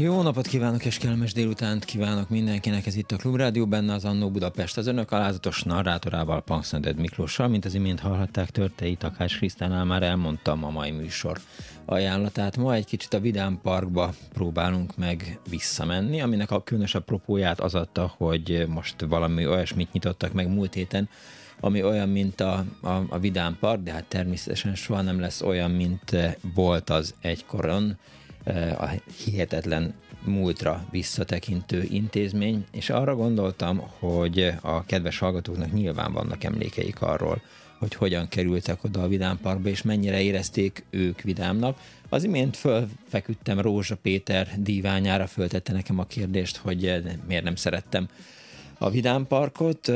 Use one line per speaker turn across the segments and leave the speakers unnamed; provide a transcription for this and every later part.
Jó napot kívánok és kellemes délutánt kívánok mindenkinek, ez itt a Klubrádió, benne az Annó Budapest, az önök alázatos narrátorával, Pankszended Miklóssal, mint az imént hallhatták, Törtei Takás Krisztánál már elmondtam a mai műsor ajánlatát. Ma egy kicsit a Vidám Parkba próbálunk meg visszamenni, aminek a különösebb propóját az adta, hogy most valami olyasmit nyitottak meg múlt héten, ami olyan, mint a, a, a Vidám Park, de hát természetesen soha nem lesz olyan, mint volt az egykoron, a hihetetlen múltra visszatekintő intézmény, és arra gondoltam, hogy a kedves hallgatóknak nyilván vannak emlékeik arról, hogy hogyan kerültek oda a Vidám Parkba, és mennyire érezték ők vidámnak. Az imént fölfeküdtem Rózsa Péter díványára, föltette nekem a kérdést, hogy miért nem szerettem a Vidám Parkot,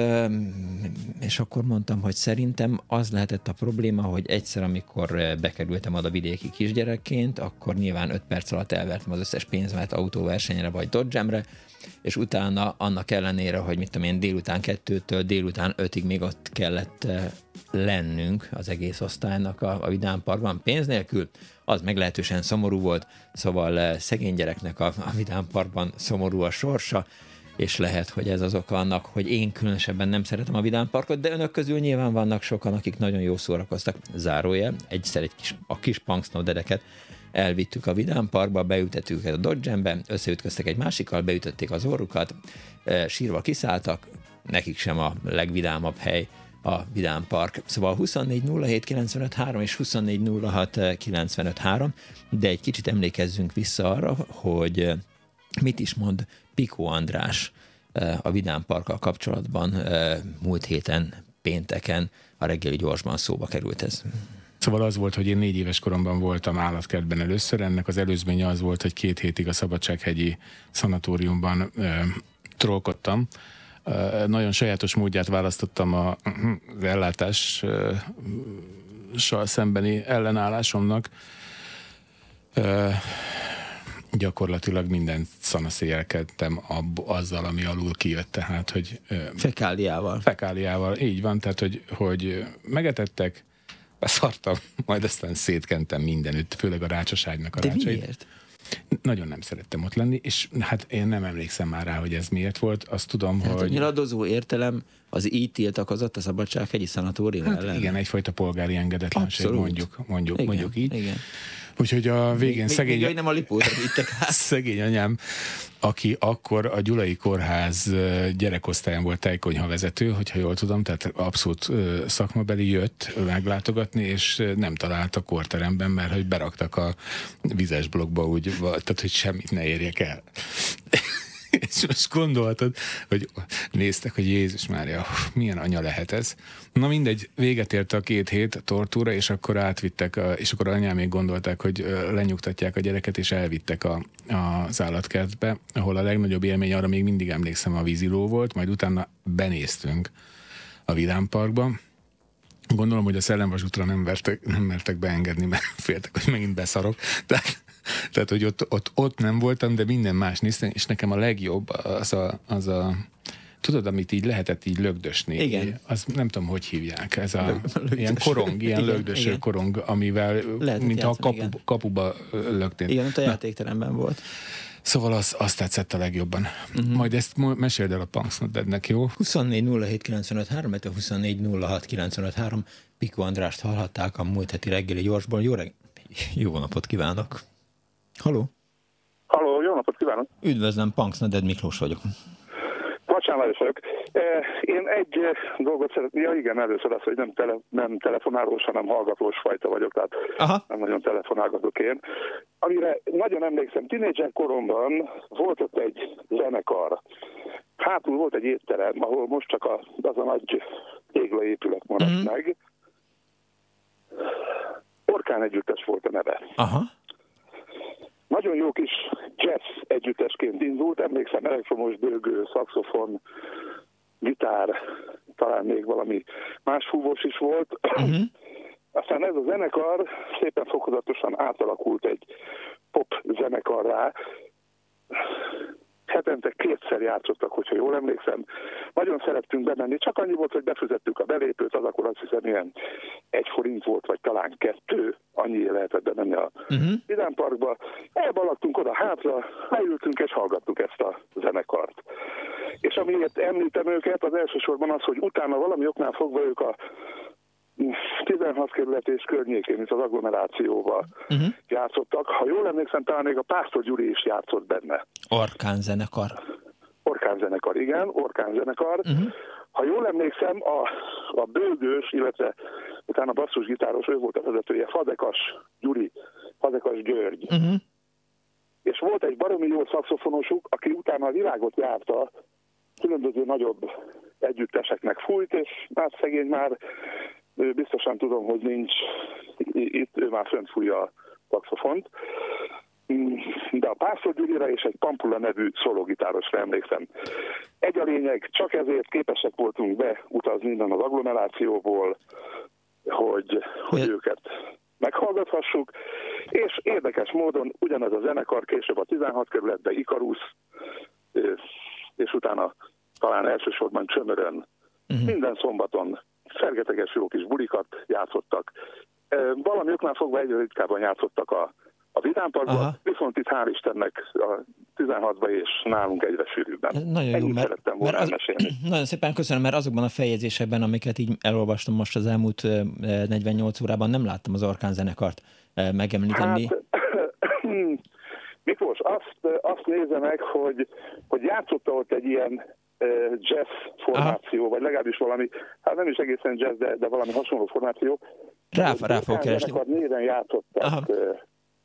és akkor mondtam, hogy szerintem az lehetett a probléma, hogy egyszer, amikor bekerültem oda vidéki kisgyerekként, akkor nyilván 5 perc alatt elvertem az összes pénzemet autóversenyre vagy dodge és utána annak ellenére, hogy mit tudom én, délután kettőtől délután ötig még ott kellett lennünk az egész osztálynak a, a Vidám Parkban pénz nélkül, az meglehetősen szomorú volt, szóval szegény gyereknek a, a Vidám Parkban szomorú a sorsa, és lehet, hogy ez az oka annak, hogy én különösebben nem szeretem a Vidám Parkot, de önök közül nyilván vannak sokan, akik nagyon jó szórakoztak. Zárójel, egyszer egy kis, a kis punksnodedeket elvittük a Vidám Parkba, beütettük őket a dodge összeütköztek egy másikkal, beütötték az orrukat, e, sírva kiszálltak, nekik sem a legvidámabb hely a Vidám Park. Szóval 24.07.95.3 és 24.06.95.3, de egy kicsit emlékezzünk vissza arra, hogy mit is mond Pikó András eh, a Vidám Parkkal kapcsolatban eh, múlt héten, pénteken a reggeli gyorsban szóba került ez.
Szóval az volt, hogy én négy éves koromban voltam állatkertben először, ennek az előzménye az volt, hogy két hétig a Szabadsághegyi szanatóriumban e, trollkodtam. E, nagyon sajátos módját választottam a, az ellátással szembeni ellenállásomnak. E, gyakorlatilag minden szanaszéjelkedtem azzal, ami alul kijött, tehát, hogy...
Fekáliával.
Fekáliával, így van, tehát, hogy, hogy megetettek, beszartam, majd aztán szétkentem mindenütt, főleg a rácsaságnak a
De rácsait. miért?
Nagyon nem szerettem ott lenni, és hát én nem emlékszem már rá, hogy ez miért volt. Azt tudom, hát hogy...
A nyiladozó értelem az így tiltakozott a szabadsághegyi szanatórium hát ellen?
Igen, egyfajta polgári engedetlenség, Abszolút. mondjuk, mondjuk, igen, mondjuk így.
Igen.
Úgyhogy a végén még, szegény...
Még, nem a lipót vittek át.
szegény anyám, aki akkor a Gyulai Kórház gyerekosztályán volt tejkonyha vezető, hogyha jól tudom, tehát abszolút szakmabeli jött meglátogatni, és nem talált a korteremben, mert hogy beraktak a vizes blokkba úgy, tehát hogy semmit ne érjek el. És most gondoltad, hogy néztek, hogy Jézus Mária, milyen anya lehet ez. Na mindegy, véget ért a két hét a tortúra, és akkor átvittek, és akkor anyám még gondolták, hogy lenyugtatják a gyereket, és elvittek a, az állatkertbe, ahol a legnagyobb élmény arra még mindig emlékszem a víziló volt, majd utána benéztünk a Vidámparkba, Gondolom, hogy a szellemvasútra nem, vertek, nem mertek beengedni, mert féltek, hogy megint beszarok. Tehát tehát, hogy ott, ott, ott nem voltam, de minden más néztem, és nekem a legjobb az a, az a tudod, amit így lehetett így lögdösni.
Igen.
Az nem tudom, hogy hívják. Ez a Lögdös. ilyen korong, ilyen igen, lögdöső igen. korong, amivel, lehetett mint a kapu, kapuba lögtél.
Igen, ott a játékteremben volt.
Szóval az, azt tetszett a legjobban. Uh-huh. Majd ezt meséld el a Punksnoddednek, jó?
24 07 95 3, 24 06 95 3. Piko Andrást hallhatták a múlt heti reggeli gyorsból. Jó, reg- jó napot kívánok! Haló?
Haló, jó napot kívánok!
Üdvözlöm, Punks Neded Miklós vagyok.
Sándor vagyok. Én egy dolgot szeretném, ja igen, először az, hogy nem, tele, nem telefonálós, hanem hallgatós fajta vagyok, tehát Aha. nem nagyon telefonálgatok én. Amire nagyon emlékszem, tínédzser koromban volt ott egy zenekar. Hátul volt egy étterem, ahol most csak a, az a nagy téglaépület maradt mm-hmm. meg. Orkán együttes volt a neve.
Aha.
Nagyon jó kis jazz együttesként indult, emlékszem elektromos bőgő, szaxofon, gitár, talán még valami más fúvós is volt. Uh-huh. Aztán ez a zenekar szépen fokozatosan átalakult egy pop zenekarrá, hetente kétszer játszottak, hogyha jól emlékszem. Nagyon szerettünk bemenni, csak annyi volt, hogy befizettük a belépőt, az akkor azt hiszem ilyen egy forint volt, vagy talán kettő, annyi lehetett bemenni a uh-huh. Vidám Parkba. Elbalagtunk oda hátra, leültünk és hallgattuk ezt a zenekart. És amiért említem őket, az elsősorban az, hogy utána valami oknál fogva ők a 16 kerület és környékén, itt az agglomerációval uh-huh. játszottak. Ha jól emlékszem, talán még a Pásztor Gyuri is játszott benne.
Orkán zenekar.
Orkán zenekar, igen, Orkán zenekar. Uh-huh. Ha jól emlékszem, a, a bőgős, illetve utána basszusgitáros, ő volt a vezetője, Fazekas Gyuri, Fazekas György. Uh-huh. És volt egy baromi jó szakszofonosuk, aki utána a világot járta, különböző nagyobb együtteseknek fújt, és hát szegény már biztosan tudom, hogy nincs itt, ő már fönt fújja a saxofont. De a Pászor Gyurira és egy Pampula nevű szólógitárosra emlékszem. Egy a lényeg, csak ezért képesek voltunk beutazni innen az agglomerációból, hogy, hogy őket meghallgathassuk, és érdekes módon ugyanaz a zenekar később a 16 kerületbe Ikarusz, és utána talán elsősorban Csömörön, uh-huh. minden szombaton szergeteges jó kis bulikat játszottak. Valami oknál fogva egyre ritkábban játszottak a, a Vidámparkban, viszont itt hál' Istennek a 16-ban és nálunk egyre sűrűbben.
Nagyon jó, mert, mert az, nagyon szépen köszönöm, mert azokban a fejezésekben, amiket így elolvastam most az elmúlt 48 órában, nem láttam az Orkán zenekart megemlíteni. Hát,
Miklós, azt, azt nézze meg, hogy, hogy játszotta ott egy ilyen jazz formáció, Aha. vagy legalábbis valami, hát nem is egészen jazz, de, de valami hasonló formáció.
Rá, rá fog keresni.
Néven játszottak Aha.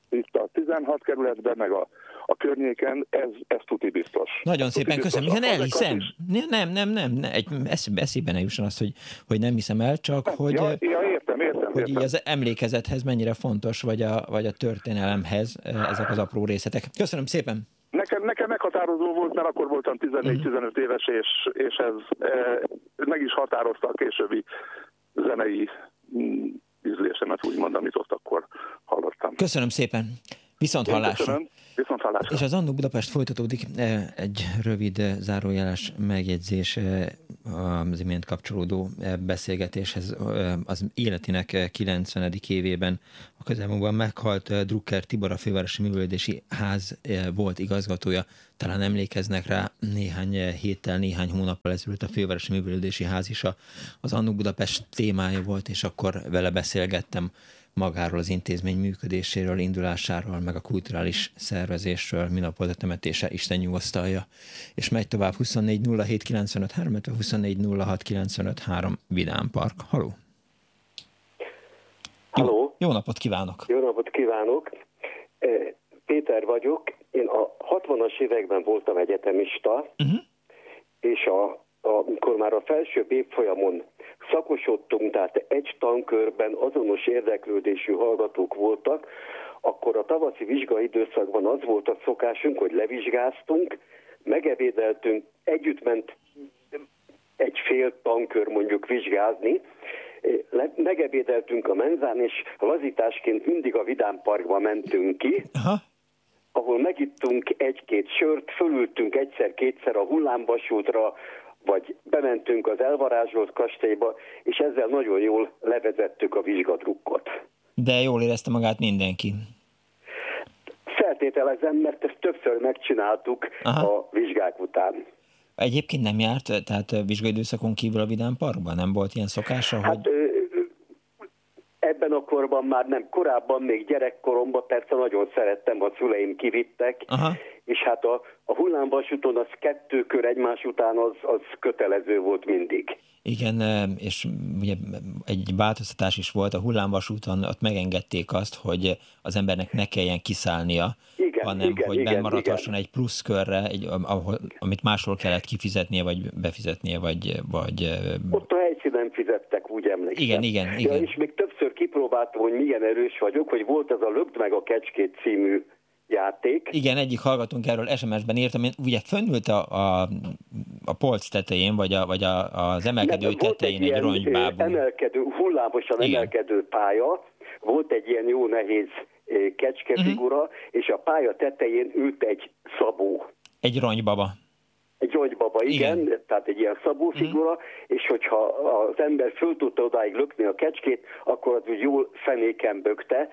itt a 16 kerületben, meg a, a környéken, ez, ez tuti biztos.
Nagyon
tuti
szépen biztos. köszönöm, igen, elhiszem. Nem, nem, nem, nem, egy, eszébe, eszébe ne jusson az, hogy, hogy nem hiszem el, csak
hát,
hogy,
ja, ja, értem, értem,
hogy
értem.
így az emlékezethez mennyire fontos, vagy a, vagy a történelemhez ezek az apró részletek. Köszönöm szépen!
Nekem, nekem meghatározó volt, mert akkor voltam 14-15 éves, és, és ez e, meg is határozta a későbbi zenei mm, ízlésemet, úgymond, amit ott akkor hallottam.
Köszönöm szépen! Viszont hallásra!
Viszont hallásra!
És az Annó Budapest folytatódik. E, egy rövid e, zárójeles megjegyzés e, az imént kapcsolódó beszélgetéshez. Az életének 90. évében a közelmúltban meghalt Drucker Tibor, a fővárosi művelődési ház volt igazgatója. Talán emlékeznek rá néhány héttel, néhány hónappal ezelőtt a fővárosi művelődési ház is az Annó Budapest témája volt, és akkor vele beszélgettem magáról az intézmény működéséről, indulásáról, meg a kulturális szervezésről, minap a temetése, Isten nyugosztalja. És megy tovább 24 07 95 3, 24 06 95 3 Vidám Park. Haló!
Halló!
Jó, jó napot kívánok!
Jó napot kívánok! Eh, Péter vagyok. Én a 60-as években voltam egyetemista, uh-huh. és a, amikor már a felső évfolyamon szakosodtunk, tehát egy tankörben azonos érdeklődésű hallgatók voltak, akkor a tavaszi vizsgai időszakban az volt a szokásunk, hogy levizsgáztunk, megevédeltünk, együtt ment egy fél tankör mondjuk vizsgázni, megebédeltünk a menzán, és lazításként mindig a Vidám Parkba mentünk ki, Aha. ahol megittunk egy-két sört, fölültünk egyszer-kétszer a hullámvasútra, vagy bementünk az elvarázsolt kastélyba, és ezzel nagyon jól levezettük a vizsgadrukkot.
De jól érezte magát mindenki.
Feltételezem, mert ezt többször megcsináltuk Aha. a vizsgák után.
Egyébként nem járt, tehát vizsgai időszakon kívül a Vidám Parkban? Nem volt ilyen szokása?
Hát, hogy... Ebben a korban már nem, korábban még gyerekkoromban persze nagyon szerettem, a szüleim kivittek, Aha és hát a, a hullámvasúton az kettő kör egymás után az, az kötelező volt mindig.
Igen, és ugye egy változtatás is volt a hullámvasúton, ott megengedték azt, hogy az embernek ne kelljen kiszállnia, igen, hanem igen, hogy bennmaradhasson egy pluszkörre, egy, ahol, amit máshol kellett kifizetnie, vagy befizetnie, vagy... vagy
ott a helyszínen fizettek, úgy emlékszem.
Igen, igen, igen.
Ja, és még többször kipróbáltam, hogy milyen erős vagyok, hogy volt ez a Lögd meg a Kecskét című játék.
Igen, egyik hallgatónk erről SMS-ben írtam, én ugye fönnült a, a, a polc tetején, vagy, a, vagy a, az emelkedő Nem, tetején egy, egy ronybábú.
Emelkedő, hullámosan Igen. emelkedő pálya, volt egy ilyen jó nehéz kecskefigura, uh-huh. és a pálya tetején ült egy szabó.
Egy ronybaba.
Egy gyógybaba, igen, igen, tehát egy ilyen szabófigura, mm. és hogyha az ember föl tudta odáig lökni a kecskét, akkor az úgy jól fenéken bökte.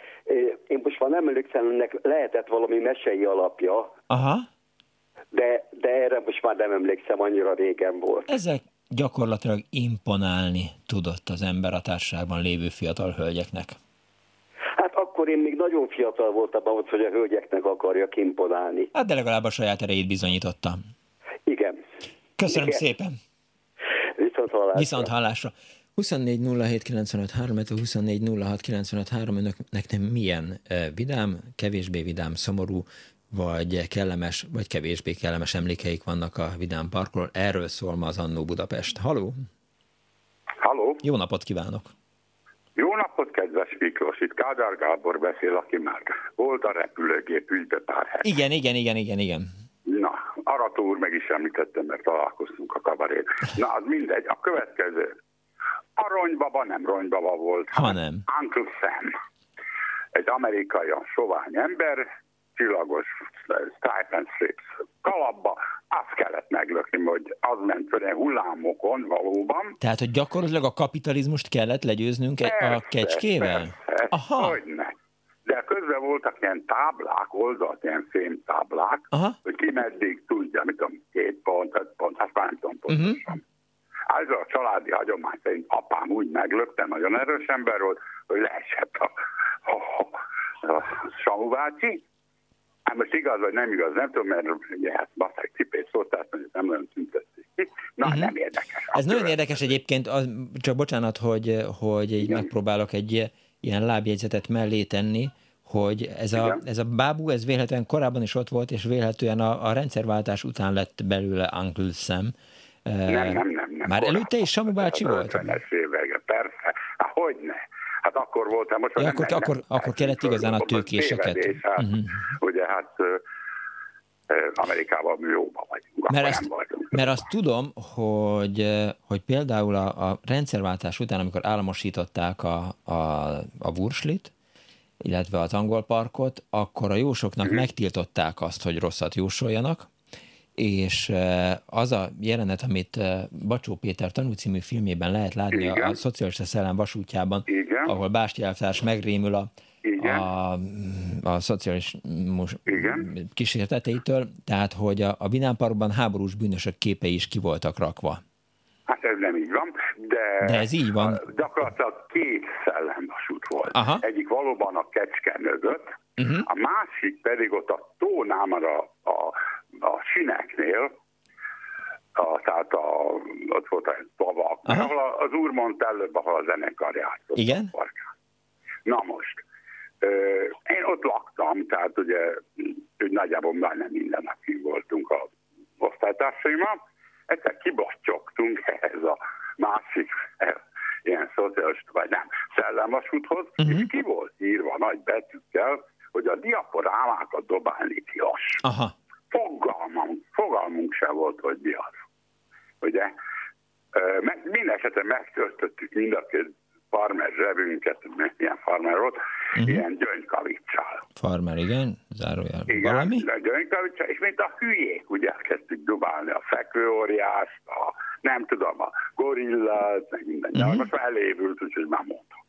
Én most már nem emlékszem, ennek lehetett valami mesei alapja.
Aha.
De, de erre most már nem emlékszem, annyira régen volt.
Ezek gyakorlatilag imponálni tudott az ember a társaságban lévő fiatal hölgyeknek.
Hát akkor én még nagyon fiatal voltam ahhoz, hogy a hölgyeknek akarjak imponálni.
Hát de legalább a saját erejét bizonyította.
Igen.
Köszönöm Igen. szépen.
Viszont hallásra.
Viszont hallásra. 24 07 95 3, 24 06 95 3, önöknek nem milyen eh, vidám, kevésbé vidám, szomorú, vagy kellemes, vagy kevésbé kellemes emlékeik vannak a Vidám Parkról. Erről szól ma az Annó Budapest. Haló!
Haló!
Jó napot kívánok!
Jó napot, kedves Miklós! Itt Kádár Gábor beszél, aki már volt a repülőgép ügybe pár hely.
Igen, igen, igen, igen, igen.
Na, Arató úr meg is említettem, mert találkoztunk a kabarét. Na, az mindegy. A következő. Aronybaba nem ronybaba volt,
hanem
Uncle Sam. Egy amerikai sovány ember, csillagos Stipend Strips kalapba, azt kellett meglökni, hogy az ment fel hullámokon valóban.
Tehát, hogy gyakorlatilag a kapitalizmust kellett legyőznünk persze, a kecskével?
Persze, Aha. Hogyne de közben voltak ilyen táblák, oldalt, ilyen fémtáblák, Aha. hogy ki meddig tudja, mit tudom, két pont, öt pont, hát már nem tudom mhm. pontosan. Uh-huh. Ez a családi hagyomány szerint apám úgy meglökte, nagyon erős ember volt, hogy leesett a, a, a, a Samu bácsi. Hát most igaz, vagy nem igaz, nem tudom, mert ugye hát baszák cipét szólt, tehát nem nagyon tüntették ki. Na, uh-huh. nem érdekes.
Ez nagyon érdekes egyébként, az, csak bocsánat, hogy, hogy így Igen. megpróbálok egy ilyen lábjegyzetet mellé tenni, hogy ez a, ez a bábú, ez véletlenül korábban is ott volt, és véletlenül a, a rendszerváltás után lett belőle Uncle Sam.
Nem, nem, nem. nem
Már előtte is Samu bácsi volt?
50-es évek, persze. Hát hogy ne? Hát akkor voltam, most
ja, akkor, nem, akkor, nem, akkor kellett igazán a tőkéseket.
Hát, uh-huh. Ugye hát Amerikában jóban vagyunk.
Mert, ezt, mert azt tudom, hogy, hogy például a, a rendszerváltás után, amikor államosították a, a, a Wurslit, illetve az angol parkot, akkor a jósoknak mm. megtiltották azt, hogy rosszat jósoljanak, és az a jelenet, amit Bacsó Péter tanúcímű filmében lehet látni Igen. a, a Szocialista Szellem vasútjában, Igen. ahol Básti elvtárs megrémül a, igen. a, a szocializmus Igen. kísérteteitől, tehát hogy a, a Vinámparkban háborús bűnösök képei is ki voltak rakva.
Hát ez nem így van, de,
de ez így van.
gyakorlatilag két szellemvasút volt. Aha. Egyik valóban a kecske mögött, uh-huh. a másik pedig ott a tónámara a, a, a sineknél, a, tehát a, ott volt egy tavak, ahol az úr mondta előbb, ahol a zenekar játszott.
Igen?
Na most, én ott laktam, tehát ugye úgy nagyjából majdnem minden nap voltunk a osztálytársaimmal. Egyszer kibattyogtunk ehhez a másik ilyen szociális, vagy nem, szellemvasúthoz, uh-huh. és ki volt írva nagy betűkkel, hogy a diaporámákat dobálni tilos.
Aha.
Fogalmunk, fogalmunk se volt, hogy mi az. Ugye? Minden megtöltöttük mind a két farmer zsebünket, milyen farmer volt, uh-huh. ilyen gyöngykavicsal.
Farmer, igen, zárójel.
Igen, Valami? gyöngykavicsal, és mint a hülyék, ugye elkezdtük dubálni a fekvőóriást, a, nem tudom, a gorillát, meg minden. Uh-huh. Most már elévült, úgyhogy már mondhatom.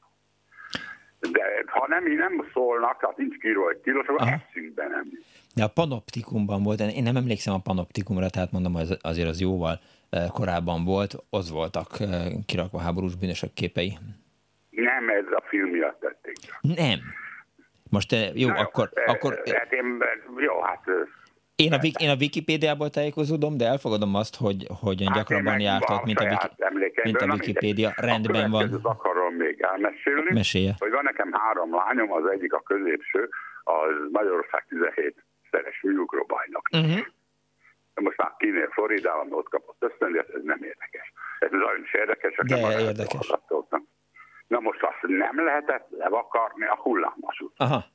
De ha nem, nem szólnak, tehát nincs kíró hogy tilos, akkor eszünkbe nem.
De a panoptikumban volt, én nem emlékszem a panoptikumra, tehát mondom, hogy azért az jóval eh, korábban volt, az voltak eh, kirakva háborús bűnösök képei.
Nem ez a film miatt tették.
Nem. Most eh, jó, Na, akkor...
Jó,
akkor...
Hát én, jó, hát
Én a, én a Wikipédiából tájékozódom, de elfogadom azt, hogy, hogy ön hát gyakrabban jártott, mint a, Wiki, mint a Wikipédia. Rendben van.
Akarom még elmesélni, Mesélje. hogy van nekem három lányom, az egyik a középső, az Magyarország 17 szeres műugró-bajnok. Uh-huh. Most már kinél Floridában ott kapott ösztöndíjat, ez nem érdekes. Ez nagyon is érdekes.
De érdekes.
Na most azt nem lehetett levakarni a hullámvasút. Aha.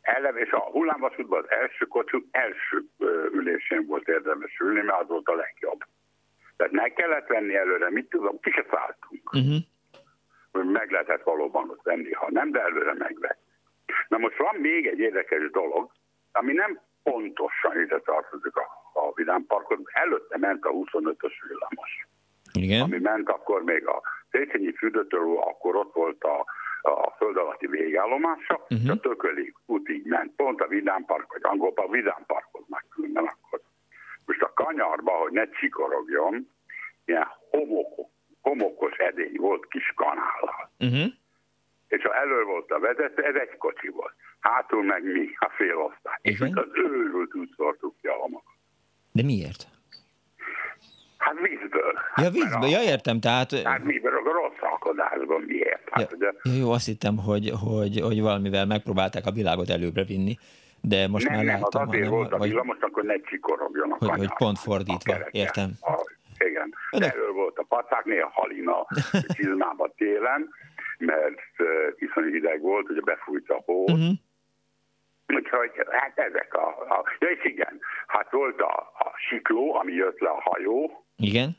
Eleve, és a hullámvasútban az első kocsi első ülésén volt érdemes ülni, mert az volt a legjobb. Tehát meg kellett venni előre, mit tudom, ki se szálltunk. Uh-huh. Meg lehetett valóban ott venni, ha nem, de előre megvett. Na most van még egy érdekes dolog, ami nem pontosan ide tartozik a, a Vidám Parkot, előtte ment a 25-ös villamos.
Igen.
Ami ment akkor még a Széchenyi fürdőtől, akkor ott volt a, a föld alatti végállomása, uh-huh. és a Tököli útig ment, pont a Vidám Park, vagy Angolpa, a Vidám Parkhoz megkülden akkor. Most a kanyarba, hogy ne csikorogjon, ilyen homok, homokos edény volt kis kanállal. Uh-huh. És ha elő volt a vezető, ez egy kocsi volt. Hátul meg mi, a félosztály. És az őrült úgy szortuk ki a homokot.
De miért?
Hát vízből.
Ja, vízből, ja értem, tehát...
Hát miből, a rossz alkodásban miért? Hát,
ja, ja, jó, azt hittem, hogy, hogy, hogy valamivel megpróbálták a világot előbbre vinni, de most
nem,
már
nem,
láttam...
Nem, azért volt a vagy... villamos, akkor ne csikorogjon a
hogy, kanyar, hogy pont fordítva, a értem.
A, igen, Önök... erről volt a pacák, néha halina csizmába télen, mert uh, iszonyú hideg volt, hogy befújt a hó, uh-huh. Úgyhogy hát ezek a, a... Ja, és igen, hát volt a, a sikló, ami jött le a hajó,
igen,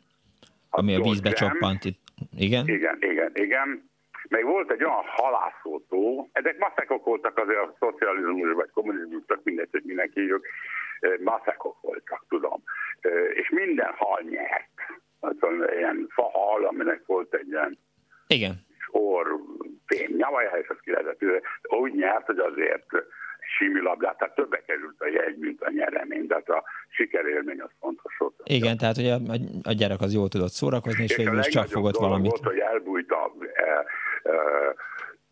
ami a vízbe csoppant itt. Igen?
Igen, igen, igen. Meg volt egy olyan halászótó, ezek maszekok voltak azért a szocializmus vagy kommunizmus, csak mindegy, hogy mindenki hívjuk, maszekok voltak, tudom. És minden hal nyert. Az ilyen fahal, aminek volt egy ilyen
igen.
orr, fém, nyavaja, és azt ki lehetett. Úgy nyert, hogy azért símilabdát, tehát többe került a jegy, mint a nyeremény, de hát a sikerélmény az fontos volt.
Igen, tehát hogy a, a gyerek az jól tudott szórakozni, és, és végül is csak fogott valamit.
volt, hogy elbújt a e, e,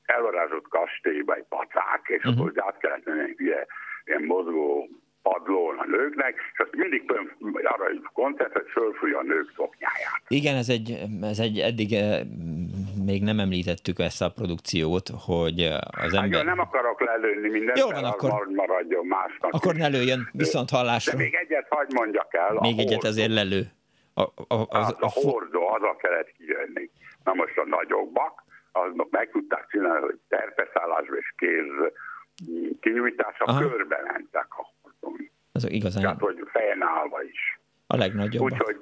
elvarázsott kastélyba egy pacák, és uh-huh. akkor át kellett menni ilyen, ilyen mozgó padlón a nőknek, és azt mindig arra koncert, hogy fölfújja a nők szoknyáját.
Igen, ez egy, ez egy eddig eh, még nem említettük ezt a produkciót, hogy az hát ember... Hát,
nem akarok lelőni mindent,
Jó van, akkor...
maradjon másnak.
Akkor ne lőjön, viszont hallásra.
De még egyet hagyd mondjak el.
Még egyet hordó. azért lelő.
A, a, az, hát a, a hordó, az a kellett kijönni. Na most a nagyobbak, azok meg tudták csinálni, hogy terpeszállásba és kéz kinyújtása körbe mentek a
az igazán...
Tehát, hogy fejen állva is.
A legnagyobb.
Úgyhogy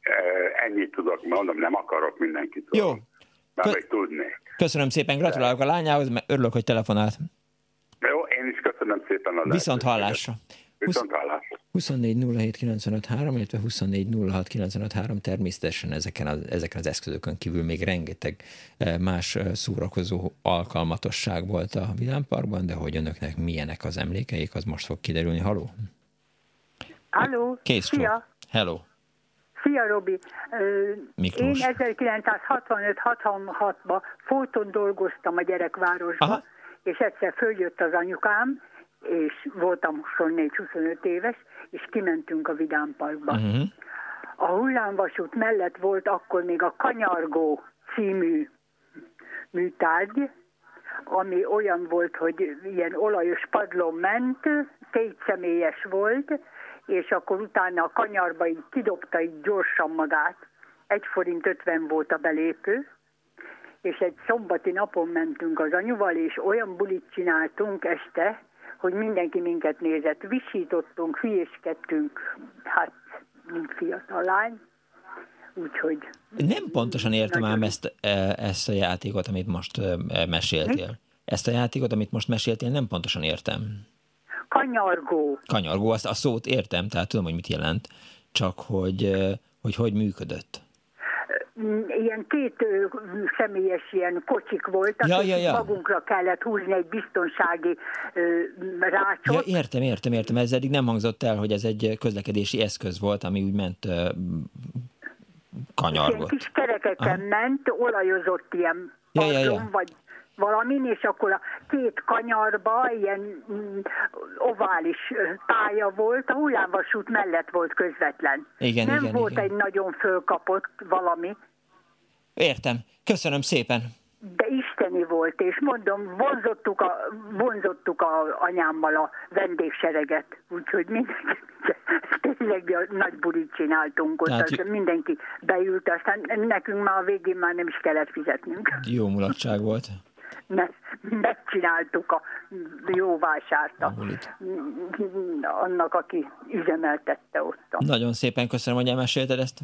eh, ennyit tudok, mondom, nem akarok mindenkit.
Jó.
Már Kö... tudnék.
Köszönöm szépen, gratulálok a lányához, mert örülök, hogy telefonált.
Jó, én is köszönöm szépen a
Viszont hallásra.
Viszont hallásra.
24 07 95 3, illetve 24 06 95 3, természetesen ezeken az, ezeken az eszközökön kívül még rengeteg eh, más eh, szórakozó alkalmatosság volt a Vidámparkban, de hogy önöknek milyenek az emlékeik, az most fog kiderülni. Haló?
Halló,
Kész
szia!
Hello!
Szia, Robi!
Miklós.
Én 1965-66-ban Fóton dolgoztam a gyerekvárosban, Aha. és egyszer följött az anyukám, és voltam 24-25 éves, és kimentünk a Vidámparkba. Uh-huh. A hullámvasút mellett volt akkor még a Kanyargó című műtárgy, ami olyan volt, hogy ilyen olajos padlón ment, személyes volt, és akkor utána a kanyarba így kidobta így gyorsan magát. Egy forint ötven volt a belépő, és egy szombati napon mentünk az anyuval, és olyan bulit csináltunk este, hogy mindenki minket nézett. Visítottunk, hülyéskedtünk, hát, mint fiatal lány. Úgyhogy...
Nem pontosan értem ám ezt, e, ezt a játékot, amit most e, meséltél. Mi? Ezt a játékot, amit most meséltél, nem pontosan értem.
Kanyargó.
Kanyargó, azt a szót értem, tehát tudom, hogy mit jelent, csak hogy hogy, hogy működött
ilyen két személyes ilyen kocsik voltak,
ja, ja, ja.
magunkra kellett húzni egy biztonsági rácsot.
Ja, értem, értem, értem. Ez eddig nem hangzott el, hogy ez egy közlekedési eszköz volt, ami úgy ment kanyargott.
Ilyen kis kerekeken Aha. ment, olajozott ilyen ja, ja, ja. vagy valamin, és akkor a két kanyarba ilyen mm, ovális pálya volt, a hullámvasút mellett volt közvetlen.
Igen,
Nem
igen,
volt
igen.
egy nagyon fölkapott valami.
Értem. Köszönöm szépen.
De isteni volt, és mondom, vonzottuk, a, vonzottuk a anyámmal a vendégsereget, úgyhogy mindenki, tényleg nagy bulit csináltunk ott,
Tehát
az, mindenki beült, aztán nekünk már a végén már nem is kellett fizetnünk.
Jó mulatság volt.
Me, megcsináltuk a jó vásárt a, annak, aki üzemeltette ott.
Nagyon szépen köszönöm, hogy elmesélted ezt.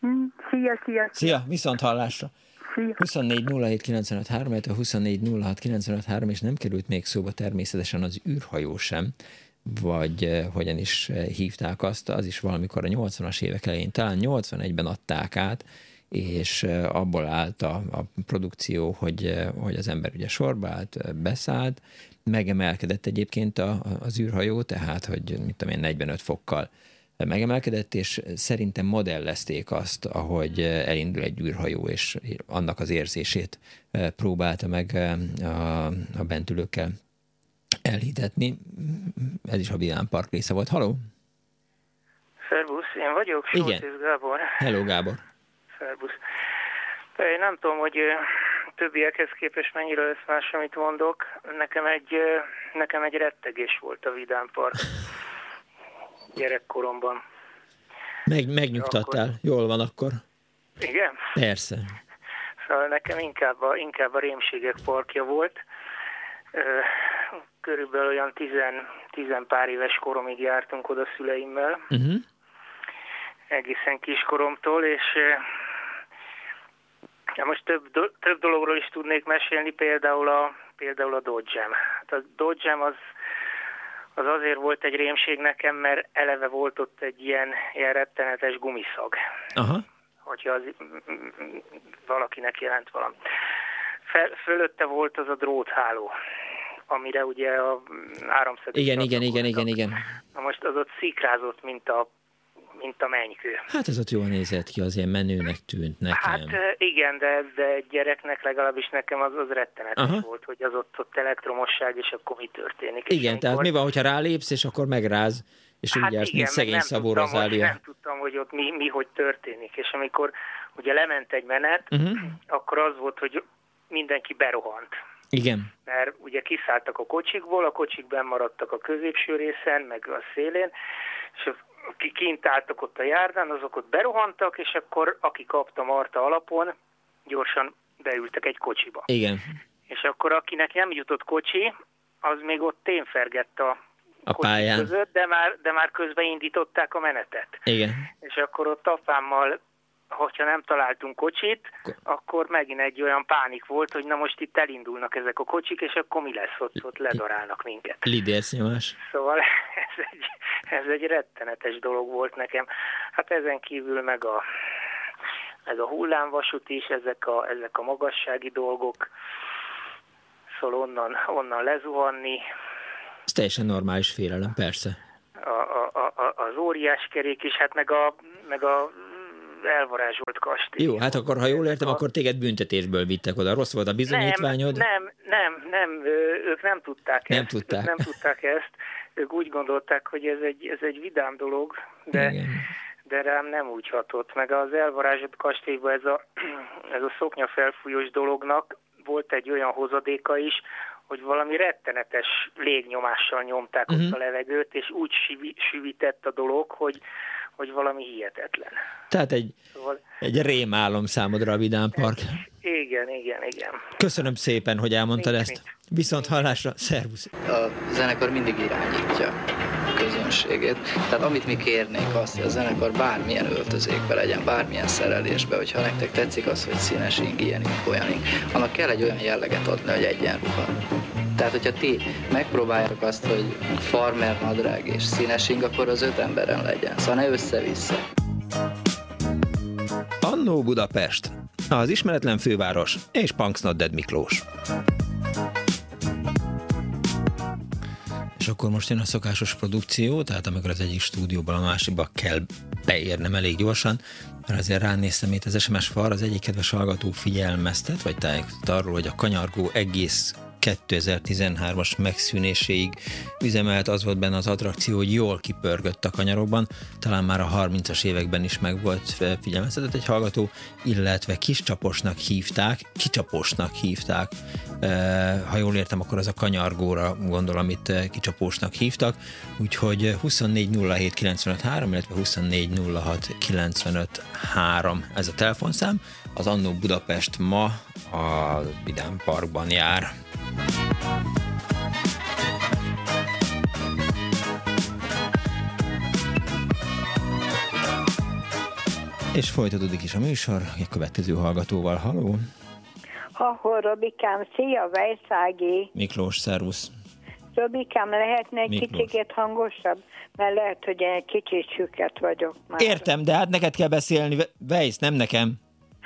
Hm, Szia, szia,
Szia, viszont hallásra.
szia.
24 07 95 3, 24 06 95 3, és nem került még szóba természetesen az űrhajó sem, vagy eh, hogyan is eh, hívták azt, az is valamikor a 80-as évek elején, talán 81-ben adták át, és abból állt a, a produkció, hogy, hogy az ember ugye sorba állt, beszállt, megemelkedett egyébként a, az űrhajó, tehát, hogy mit tudom én, 45 fokkal megemelkedett, és szerintem modellezték azt, ahogy elindul egy űrhajó, és annak az érzését próbálta meg a, a bentülőkkel elhitetni. Ez is a Vidám Park része volt. Haló?
Szervusz, én vagyok,
Igen.
Soltész Gábor.
Hello, Gábor.
Szervusz. Én nem tudom, hogy többiekhez képest mennyire lesz más, amit mondok. Nekem egy, nekem egy rettegés volt a Vidám Park gyerekkoromban.
Meg, megnyugtattál. Jól van akkor.
Igen?
Persze.
Szóval nekem inkább a, inkább a rémségek parkja volt. Körülbelül olyan tizen, tizen pár éves koromig jártunk oda szüleimmel.
Uh-huh.
egészen kiskoromtól, és ja, most több, do, több dologról is tudnék mesélni, például a, például a Dodge-em. Hát a Dodge-em az, az azért volt egy rémség nekem, mert eleve volt ott egy ilyen, ilyen rettenetes gumiszag,
Aha.
hogyha az valakinek jelent valami. Fel, fölötte volt az a drótháló, amire ugye a áramszedés...
Igen, igen, igen, igen, igen.
Na most az ott szikrázott, mint a, mint a mennykő.
Hát ez ott jól nézett ki, azért menőnek tűnt nekem.
Hát igen, de, de egy gyereknek legalábbis nekem az, az rettenetes
Aha.
volt, hogy az ott, ott elektromosság, és akkor mi történik. És
Igen,
amikor-
tehát mi van, hogyha rálépsz, és akkor megráz, és
Hát
jársz,
igen,
mint szegény
nem
Szabó
tudtam, hogy, nem tudtam, hogy ott mi, mi hogy történik. És amikor ugye lement egy menet,
Uh-huh.
akkor az volt, hogy mindenki berohant.
Igen.
Mert ugye kiszálltak a kocsikból, a kocsik maradtak a középső részen, meg a szélén, és akik kint álltak ott a járdán, azok ott berohantak, és akkor aki kapta Marta alapon, gyorsan beültek egy kocsiba.
Igen.
És akkor akinek nem jutott kocsi, az még ott témfergett a,
A pályán.
között, de már, de már közben indították a menetet.
Igen.
És akkor ott apámmal, hogyha nem találtunk kocsit, akkor megint egy olyan pánik volt, hogy na most itt elindulnak ezek a kocsik, és akkor mi lesz ott, ott ledarálnak minket.
Lidércnyomás.
Szóval ez egy, ez egy rettenetes dolog volt nekem. Hát ezen kívül meg a, meg a hullámvasút is, ezek a, ezek a magassági dolgok, szóval onnan, onnan lezuhanni,
Ez teljesen normális félelem, persze.
a, a, a- az óriás kerék is, hát meg a, meg a elvarázsolt kastély.
Jó, hát akkor, ha jól értem, akkor téged büntetésből vittek oda. Rossz volt a bizonyítványod?
Nem, nem, nem, ők nem tudták
Nem
ezt.
tudták.
Ők nem tudták ezt. Ők úgy gondolták, hogy ez egy, ez egy vidám dolog, de,
Igen.
de rám nem úgy hatott. Meg az elvarázsolt kastélyban ez a, ez a szoknya felfújós dolognak volt egy olyan hozadéka is, hogy valami rettenetes légnyomással nyomták
Mhm.
ott a levegőt, és úgy sivi, süvített a dolog, hogy, hogy valami hihetetlen.
Tehát egy,
Szóval
egy rémálom számodra a Vidám Park.
igen, igen, igen.
Köszönöm szépen, hogy elmondtad
Nincs
ezt. Viszont hallásra, szervusz!
a zenekar mindig irányítja a közönségét. Tehát amit mi kérnénk azt, hogy a zenekar bármilyen öltözékbe legyen, bármilyen szerelésbe, hogyha nektek tetszik az, hogy színes ing, ilyen ing, olyan ing, annak kell egy olyan jelleget adni, hogy egyenruha. Tehát, hogyha ti megpróbáljátok azt, hogy farmer nadrág és színes ing, akkor az öt emberen legyen. Szóval ne össze-vissza.
Annó Budapest, az ismeretlen főváros és Punks Not Dead Miklós. És akkor most jön a szokásos produkció, tehát amikor az egyik stúdióban a másikba kell beérnem elég gyorsan, mert azért ránéztem itt az SMS fal, az egyik kedves hallgató figyelmeztet, vagy tájékoztat arról, hogy a kanyargó egész 2013-as megszűnéséig üzemelt, az volt benne az attrakció, hogy jól kipörgött a kanyarokban, talán már a 30-as években is meg volt figyelmeztetett egy hallgató, illetve kiscsaposnak hívták, kicsaposnak hívták, ha jól értem, akkor az a kanyargóra gondol, amit kicsaposnak hívtak, úgyhogy 2407953, illetve 2406953 ez a telefonszám, az Annó Budapest ma a Vidám Parkban jár. És folytatódik is a műsor, egy következő hallgatóval. Haló!
Ahol Robikám, szia, Vejszági!
Miklós, szervusz!
Robikám, lehetne egy Miklós. kicsit hangosabb? Mert lehet, hogy egy kicsit süket vagyok már.
Értem, de hát neked kell beszélni, Vejsz, nem nekem.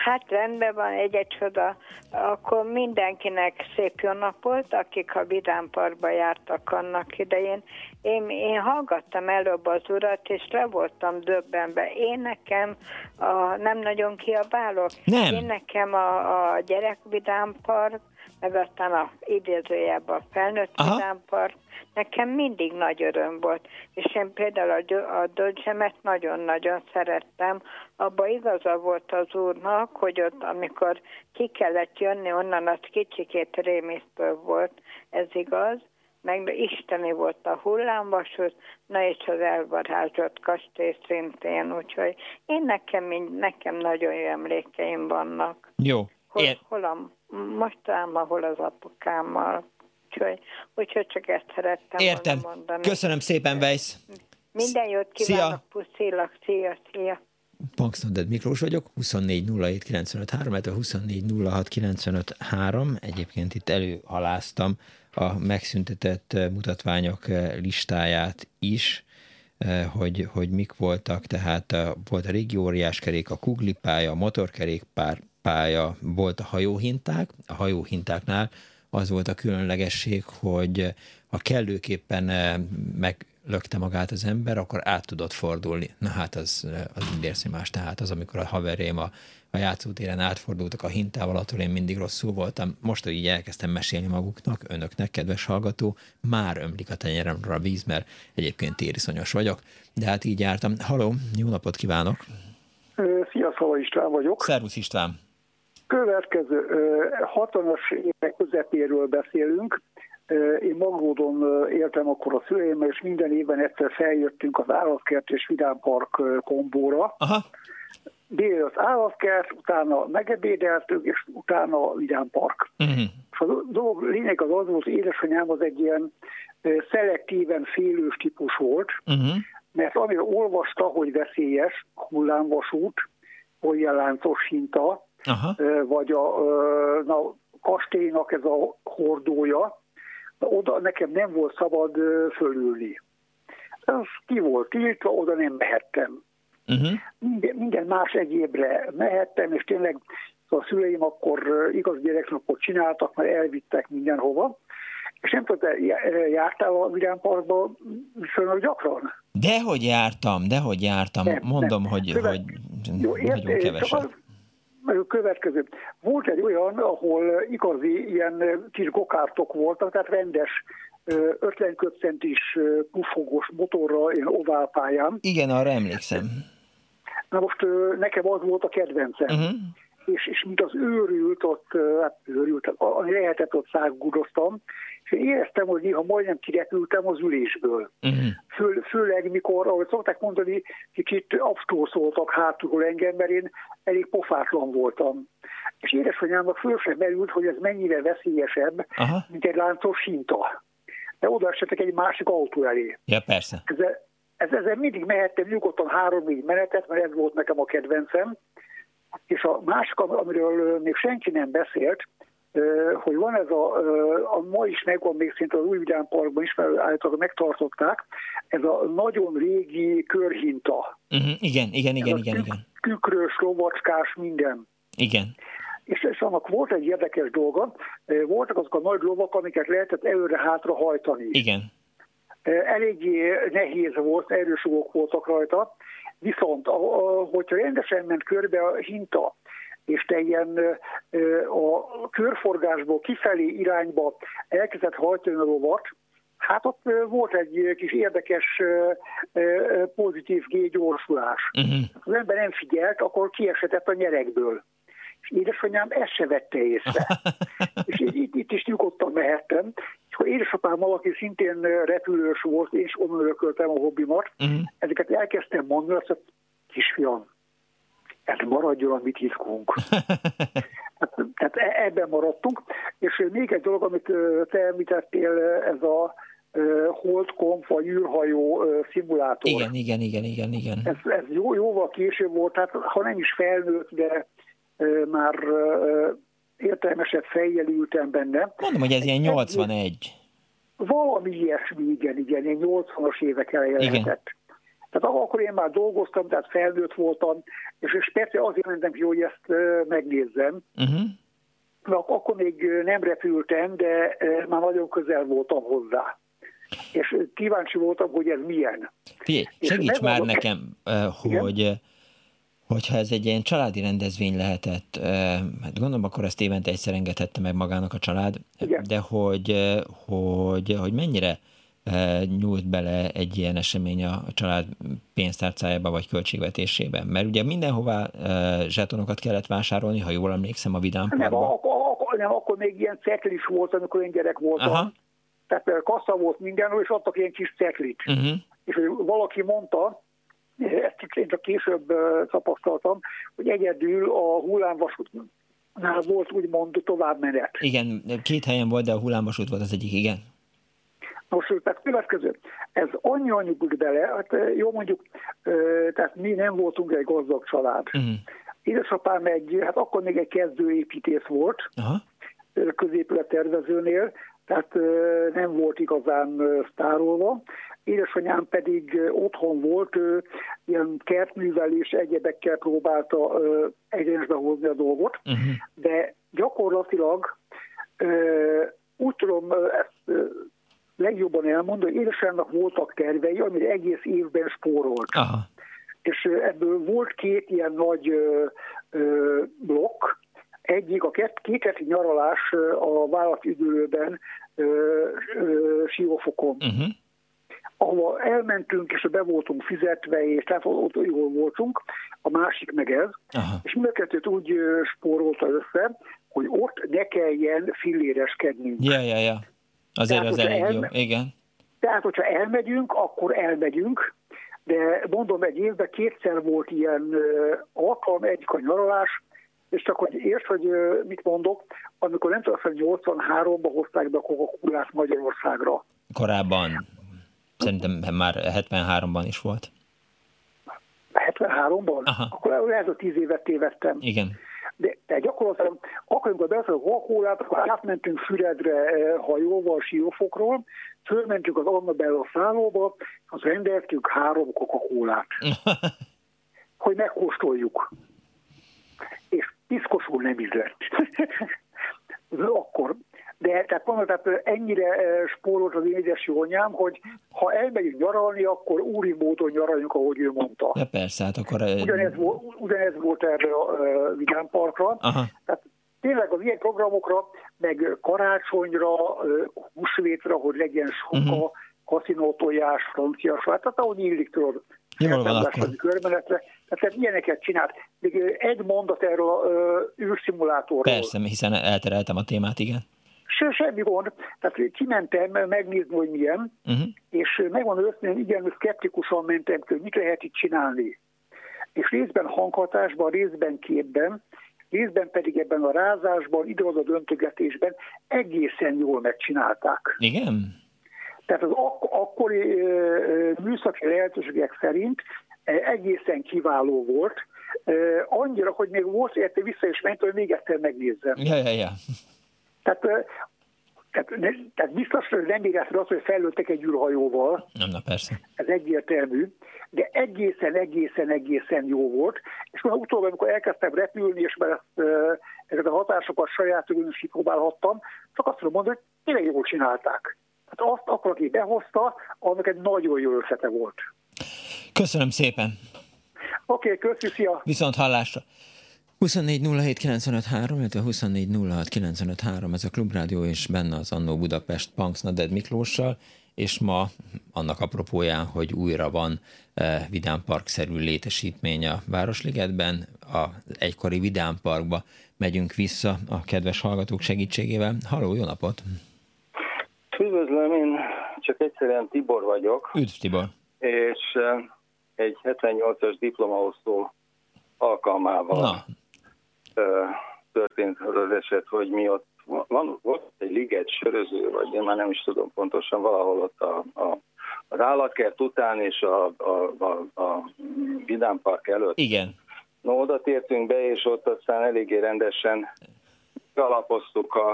Hát rendben van, egy, egy csoda. Akkor mindenkinek szép jó napot, akik a Vidám Parkba jártak annak idején. Én, én hallgattam előbb az urat, és le voltam döbbenve. Én nekem a, nem nagyon kiabálok.
Nem.
Én nekem a, a gyerek Vidám Park, meg aztán a idézőjebb a felnőtt Aha. Vidám Park, nekem mindig nagy öröm volt. És én például a, a Dodgemet nagyon-nagyon szerettem. Abba igaza volt az úrnak, hogy ott, amikor ki kellett jönni onnan, az kicsikét rémisztő volt, ez igaz, meg isteni volt a hullámvasút, na és az elvarázsott kastély szintén, úgyhogy én nekem, nekem nagyon jó emlékeim vannak.
Jó.
Hol, hol a, most talán hol az apukámmal. Úgyhogy, úgyhogy csak ezt szerettem
Értem.
mondani.
Köszönöm szépen, Vejsz.
Minden jót kívánok, szia. puszilak, szia, szia.
Punksnodded Miklós vagyok, 24 07 95 3, 24 06 95 3. Egyébként itt előhaláztam a megszüntetett mutatványok listáját is, hogy, hogy mik voltak, tehát volt a régi óriáskerék, a kuglipálya, a motorkerékpár pálya, volt a hajóhinták, a hajóhintáknál az volt a különlegesség, hogy ha kellőképpen meglökte magát az ember, akkor át tudott fordulni. Na hát az, az mindérszű más. Tehát az, amikor a haverém a, a játszótéren átfordultak a hintával, attól én mindig rosszul voltam. Most, hogy így elkezdtem mesélni maguknak, önöknek, kedves hallgató, már ömlik a tenyeremre a víz, mert egyébként tériszonyos vagyok, de hát így jártam. Haló, jó napot kívánok!
Szia, Szava István vagyok.
Szervusz István!
Következő, 60-as évek közepéről beszélünk. Én Magródon éltem akkor a szüleimmel, és minden évben egyszer feljöttünk az állatkert és vidámpark kombóra.
Aha.
Dél az állatkert, utána megebédeltünk, és utána a vidámpark.
Uh-huh.
a dolog lényeg az az volt, édesanyám az egy ilyen szelektíven félős típus volt,
uh-huh.
mert amire olvasta, hogy veszélyes hullámvasút, láncos hinta,
Aha.
vagy a na, kastélynak ez a hordója, oda nekem nem volt szabad fölülni. Ez ki volt tiltva, oda nem mehettem.
Uh-huh.
Minden, minden más egyébre mehettem, és tényleg a szüleim akkor igaz gyereknapot csináltak, mert elvittek mindenhova. És nem tudod, jártál a Vidám Parkba viszonylag gyakran?
Dehogy jártam, dehogy jártam. Nem, Mondom, nem. hogy, Követ... hogy Jó, nagyon keveset
következő. Volt egy olyan, ahol igazi ilyen kis gokártok voltak, tehát rendes 50 köpcentis pufogós motorral, ilyen oválpályán.
Igen, arra emlékszem.
Na most nekem az volt a kedvencem.
Uh-huh.
És, és mint az őrült, ott, hát őrült, lehetett, ott szágudoztam, és éreztem, hogy néha majdnem kirepültem az ülésből.
Uh-huh.
Fő, főleg, mikor, ahogy szokták mondani, kicsit abstószoltak hátul engem, mert én elég pofátlan voltam. És édesanyámnak föl sem merült, hogy ez mennyire veszélyesebb,
Aha.
mint egy láncos hinta. De oda esettek egy másik autó elé.
Ja, persze.
Ezzel, ezzel mindig mehettem nyugodtan három-négy menetet, mert ez volt nekem a kedvencem. És a másik, amiről még senki nem beszélt, hogy van ez a, a ma is megvan még szinte az új Parkban is, mert általában megtartották, ez a nagyon régi körhinta.
Uh-huh. Igen, igen, igen, igen, igen.
Kükrös, lovacskás, minden.
Igen.
És, és annak volt egy érdekes dolga, voltak azok a nagy lovak, amiket lehetett előre-hátra hajtani.
Igen.
eléggé nehéz volt, erős voltak rajta, viszont hogyha rendesen ment körbe a hinta, és te ilyen a körforgásból kifelé irányba elkezdett hajtani a lovat, hát ott volt egy kis érdekes pozitív gyorsulás. Uh-huh. Az ember nem figyelt, akkor kiesetett a nyerekből. És édesanyám ezt se vette észre. és itt, itt is nyugodtan mehettem. És ha édesapám valaki szintén repülős volt, és onnan örököltem a hobbimat, uh-huh. ezeket elkezdtem mondani, azt mondta, kisfiam, ez maradjon, amit hiszkunk. Hát, tehát e- ebben maradtunk. És még egy dolog, amit te említettél, ez a holdkomp vagy űrhajó szimulátor.
Igen, igen, igen, igen, igen.
Ez, ez jó, jóval később volt, tehát ha nem is felnőtt, de már értelmesebb fejjel ültem benne.
Mondom, hogy ez ilyen 81.
Valami ilyesmi, igen, igen, ilyen 80-as évek elején lehetett. Tehát akkor én már dolgoztam, tehát felnőtt voltam, és, persze azért mentem ki, hogy ezt megnézzem. Uh-huh. Akkor még nem repültem, de már nagyon közel voltam hozzá. És kíváncsi voltam, hogy ez milyen.
Figyelj, segíts már nekem, hogy igen? hogyha ez egy ilyen családi rendezvény lehetett, hát gondolom akkor ezt évente egyszer engedhette meg magának a család, Igen. de hogy, hogy, hogy mennyire nyúlt bele egy ilyen esemény a család pénztárcájába vagy költségvetésében? Mert ugye mindenhová zsetonokat kellett vásárolni, ha jól emlékszem, a Vidám
nem, akkor, akkor, nem, akkor még ilyen cetli is volt, amikor én gyerek voltam. Aha. Tehát kassa volt mindenhol, és adtak ilyen kis cetlit. Uh-huh. És hogy valaki mondta, ezt én csak később tapasztaltam, hogy egyedül a hullámvasútnál volt úgymond továbbmenet.
Igen, két helyen volt, de a hullámvasút volt az egyik, igen.
Nos, tehát következő, ez annyi nyugodt bele, hát jó mondjuk, tehát mi nem voltunk egy gazdag család. Uh-huh. Édesapám egy, hát akkor még egy kezdőépítész volt, uh-huh. középület tervezőnél, tehát nem volt igazán sztárolva. Édesanyám pedig otthon volt, ilyen kertművelés egyebekkel próbálta egyenesbe hozni a dolgot, uh-huh. de gyakorlatilag úgy tudom ezt legjobban elmondani, hogy édesanyámnak voltak tervei, amire egész évben spórolt. Aha. És ebből volt két ilyen nagy ö, ö, blokk, egyik a két nyaralás a vállalati üdülőben Siófokon. Uh-huh ahova elmentünk, és be voltunk fizetve, és tehát ott jól voltunk, a másik meg ez, Aha. és mind úgy spórolta össze, hogy ott ne kelljen filléreskednünk.
Ja, ja, ja. Azért tehát, az elég elme- jó, igen.
Tehát, hogyha elmegyünk, akkor elmegyünk, de mondom, egy évben kétszer volt ilyen alkalom, egyik a nyaralás, és csak hogy érts, hogy mit mondok, amikor nem tudom, 83-ban hozták be a coca Magyarországra.
Korábban. Szerintem már 73-ban is volt.
73-ban? Aha. Akkor ez a tíz évet tévedtem.
Igen.
De, de gyakorlatilag akkor, amikor a Hokulát, akkor átmentünk Füredre eh, hajóval, siófokról, fölmentünk az Annabella szállóba, az rendeltünk három coca hogy megkóstoljuk. És piszkosul nem ízlett. akkor de tehát mondom, tehát ennyire spórolt az édes jónyám, hogy ha elmegyünk nyaralni, akkor úri módon nyaraljunk, ahogy ő mondta.
Ja persze, hát akkor...
Ugyanez, volt, ugyanez volt erre a Vigán Parkra. Aha. Tehát tényleg az ilyen programokra, meg karácsonyra, húsvétra, hogy legyen soka, uh-huh. kaszinótojás, francia tehát ahogy illik tudod,
Jól van akkor.
Körmenetre. Tehát ilyeneket csinált. Még egy mondat erről a űrszimulátorról.
Persze, hiszen eltereltem a témát, igen.
Se, semmi gond. Tehát kimentem megnézni, hogy milyen, uh-huh. és megmondom őszintén, igen, szkeptikusan mentem, hogy mit lehet itt csinálni. És részben hanghatásban, részben képben, részben pedig ebben a rázásban, ide-oda döntögetésben egészen jól megcsinálták.
Igen?
Tehát az ak- akkori műszaki lehetőségek szerint egészen kiváló volt, annyira, hogy még volt érte vissza és ment, hogy még egyszer megnézzem.
Ja, ja, ja.
Tehát, tehát, tehát biztos, hogy nem érezted azt, hogy fejlődtek egy űrhajóval.
Nem, na persze.
Ez egyértelmű, de egészen, egészen, egészen jó volt. És már utóbb, amikor elkezdtem repülni, és már ezt, ezeket a hatásokat saját is kipróbálhattam, csak azt tudom mondani, hogy tényleg jól csinálták. Hát azt akkor, aki behozta, annak egy nagyon jó ötlete volt.
Köszönöm szépen.
Oké, okay, köszi, szia.
Viszont hallásra. 24 illetve 24 ez a Klubrádió, és benne az Annó Budapest Punks Naded Miklóssal, és ma annak apropóján, hogy újra van eh, vidámpark-szerű létesítmény a Városligetben, az egykori vidámparkba megyünk vissza a kedves hallgatók segítségével. Halló, jó napot!
Üdvözlöm, én csak egyszerűen Tibor vagyok.
Üdv Tibor!
És eh, egy 78-as diplomaosztó alkalmával Na. Történt az eset, hogy mi ott van, volt egy liget söröző, vagy én már nem is tudom pontosan, valahol ott a, a, az állatkert után és a, a, a, a Vidám Park előtt.
Igen.
No, oda tértünk be, és ott aztán eléggé rendesen alapoztuk a,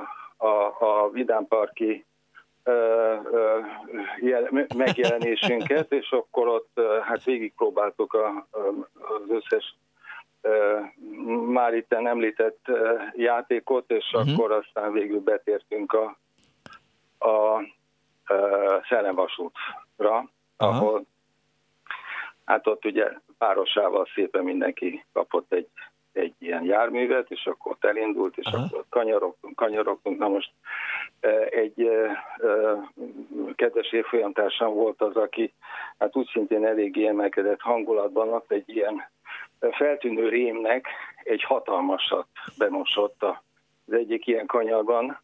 a, a Vidám Parki megjelenésünket, és akkor ott hát végigpróbáltuk a, az összes már itt említett játékot, és uh-huh. akkor aztán végül betértünk a, a, a szellemvasútra, ahol hát ott ugye párosával szépen mindenki kapott egy egy ilyen járművet, és akkor ott elindult, és Aha. akkor kanyarogtunk, kanyarogtunk. Na most egy kedves évfolyamtársam volt az, aki hát úgy szintén eléggé emelkedett hangulatban ott egy ilyen feltűnő rémnek egy hatalmasat bemosott az egyik ilyen kanyarban,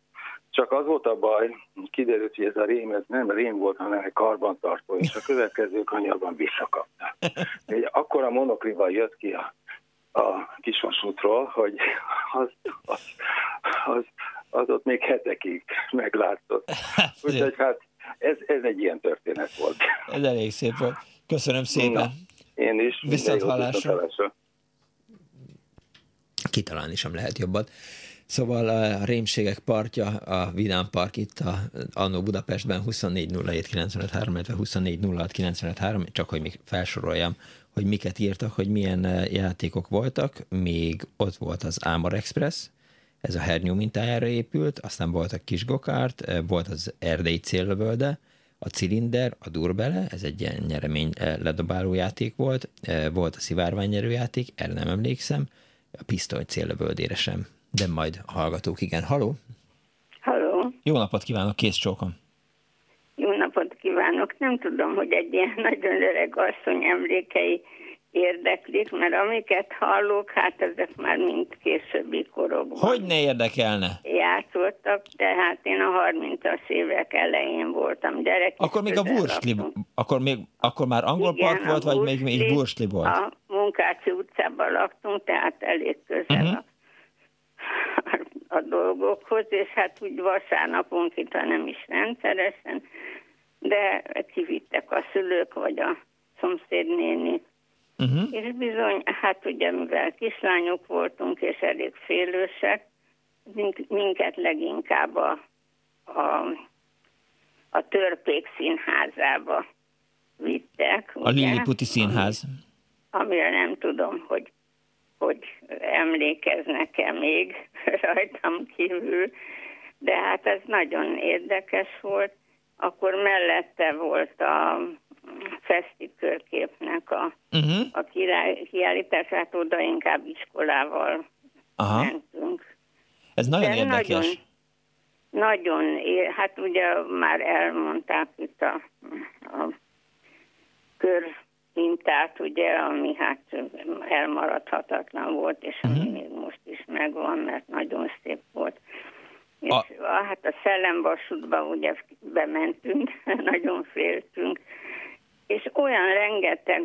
csak az volt a baj, kiderült, hogy ez a rém, ez nem rém volt, hanem egy karbantartó, és a következő kanyarban visszakapta. Egy akkora monokliba jött ki a a kisvasútról, hogy az, az, az, az ott még hetekig meglátszott. Úgyhogy hát ez, ez egy ilyen történet volt.
Ez elég szép volt. Köszönöm szépen. Na,
én is.
Viszont hallásra. Kitalálni sem lehet jobban. Szóval a Rémségek partja, a Vidám Park itt a Annó Budapestben 24 07 95 24 csak hogy még felsoroljam, hogy miket írtak, hogy milyen eh, játékok voltak. Még ott volt az Ámor Express, ez a hernyó mintájára épült, aztán volt a kis gokárt, eh, volt az erdei céllövölde, a cilinder, a durbele, ez egy ilyen nyeremény eh, ledobáló játék volt, volt a szivárványnyerő játék, erre nem emlékszem, a pisztoly céllövöldére sem, de majd a hallgatók, igen. Haló?
Haló.
Jó napot kívánok, kész csókom.
Jó napot kívánok! Nem tudom, hogy egy ilyen nagyon öreg asszony emlékei érdeklik, mert amiket hallok, hát ezek már mind későbbi korokban.
Hogy ne érdekelne?
Játszottak, tehát én a 30-as évek elején voltam gyerek.
Akkor még a Wursli, akkor, még, akkor már angol Igen, part volt, vagy még, még Wursli volt?
A Munkácsi utcában laktunk, tehát elég közel uh-huh. a, a dolgokhoz, és hát úgy vasárnaponként, ha nem is rendszeresen, de kivittek a szülők, vagy a szomszédnéni. Uh-huh. És bizony, hát ugye mivel kislányok voltunk, és elég félősek, minket leginkább a, a, a törpék színházába vittek.
A Lilliputi színház.
Amire nem tudom, hogy, hogy emlékeznek-e még rajtam kívül, de hát ez nagyon érdekes volt akkor mellette volt a fesztikörképnek a, uh-huh. a kiállítás, hát oda inkább iskolával Aha. mentünk.
Ez nagyon De érdekes. Nagyon,
nagyon, hát ugye már elmondták itt a, a kör mintát, ugye, ami hát elmaradhatatlan volt, és ami uh-huh. még most is megvan, mert nagyon szép volt. És a... hát a szellemvasútba ugye bementünk, nagyon féltünk, és olyan rengeteg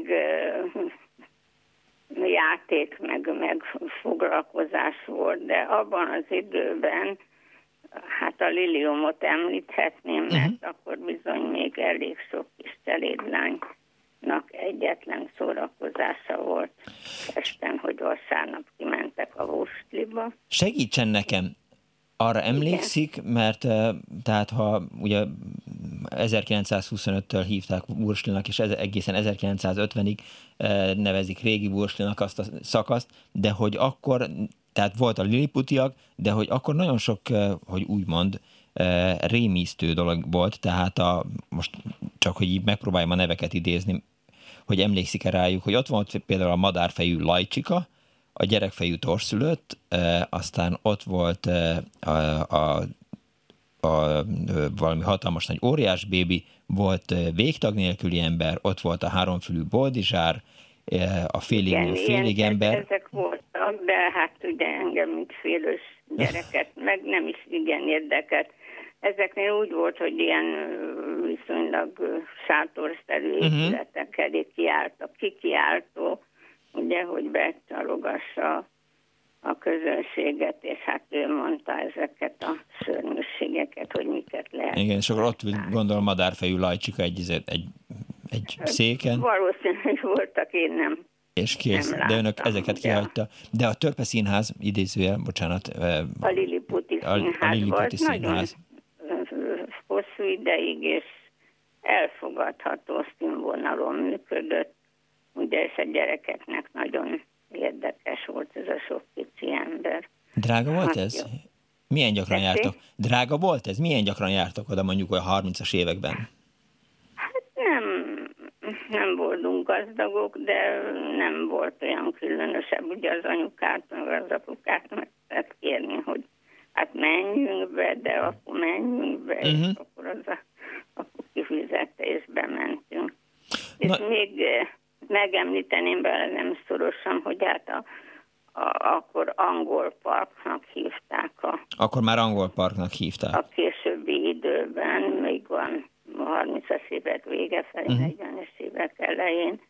játék, meg, meg foglalkozás volt, de abban az időben hát a Liliumot említhetném, mert uh-huh. akkor bizony még elég sok kis cselédlánynak egyetlen szórakozása volt esten, hogy vasárnap kimentek a Vosliba.
Segítsen nekem, arra emlékszik, mert tehát ha ugye 1925-től hívták Burslinak, és egészen 1950-ig nevezik régi Burslinak azt a szakaszt, de hogy akkor, tehát volt a Lilliputiak, de hogy akkor nagyon sok, hogy úgy mond, rémisztő dolog volt, tehát a, most csak, hogy így megpróbáljam a neveket idézni, hogy emlékszik-e rájuk, hogy ott volt például a madárfejű Lajcsika, a gyerekfejű torszülött, aztán ott volt a, a, a, a valami hatalmas nagy óriás bébi, volt végtag nélküli ember, ott volt a háromfülű boldizsár, a félig, igen, félig ilyen, ember.
Ezek voltak, de hát ugye engem, mint félős gyereket, meg nem is igen érdekelt. Ezeknél úgy volt, hogy ilyen viszonylag sátorszerű uh-huh. épületek elé kiálltak, kikiáltó, ugye, hogy becsarogassa a közönséget, és hát ő mondta ezeket a szörnyűségeket, hogy miket lehet.
Igen, és akkor ott gondolom madárfejű lajcsika egy, egy, egy széken.
Valószínűleg voltak, én nem
és kész, nem de önök ezeket kihagyta. De a Törpe Színház, idézője, bocsánat.
A Liliputi Színház a, a Liliputi volt, színház. nagyon hosszú ideig, és elfogadható színvonalon működött, ugye, és a gyerekeknek nagyon érdekes volt ez a sok pici ember.
Drága volt hát ez? Jó. Milyen gyakran Tessék? jártok? Drága volt ez? Milyen gyakran jártok oda mondjuk a 30-as években?
Hát nem, nem voltunk gazdagok, de nem volt olyan különösebb. Ugye az anyukát, meg az apukát meg lehet kérni, hogy hát menjünk be, de akkor menjünk be, uh-huh. és mhm. akkor az a, akkor kifizette, és bementünk. És Na... még eh, megemlíteném vele nem szorosan, hogy hát a, a, akkor angol parknak hívták a...
Akkor már angol parknak hívták.
A későbbi időben, még van 30-as évek vége felé, uh-huh. 40-es évek elején,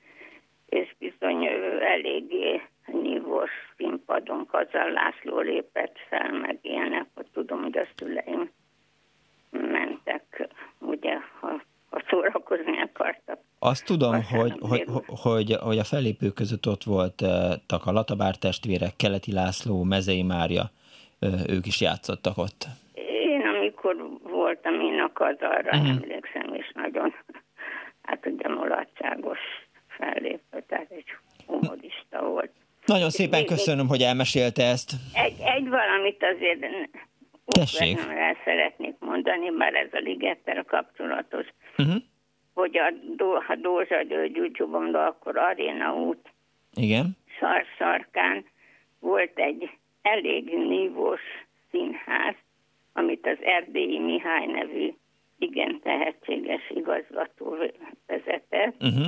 és bizony eléggé nívós színpadon Kazal László lépett fel, meg ilyenek, hogy tudom, hogy a szüleim mentek, ugye, ha, ha szórakozni akartak.
Azt tudom, hogy, hogy, hogy, hogy a fellépők között ott voltak a Latabár testvérek, Keleti László, Mezei Mária, ők is játszottak ott.
Én amikor voltam én a kazarra, uh-huh. emlékszem, és nagyon, hát ugye mulatságos fellépő, tehát egy humorista volt.
Nagyon szépen köszönöm, hogy elmesélte ezt.
Egy, egy valamit azért
Tessék.
el szeretnék mondani, mert ez a ligettel kapcsolatos. Uh-huh hogy a, a Dózsa György akkor Aréna út
Igen.
Sar-sarkán volt egy elég nívós színház, amit az Erdélyi Mihály nevű igen tehetséges igazgató vezetett, uh-huh.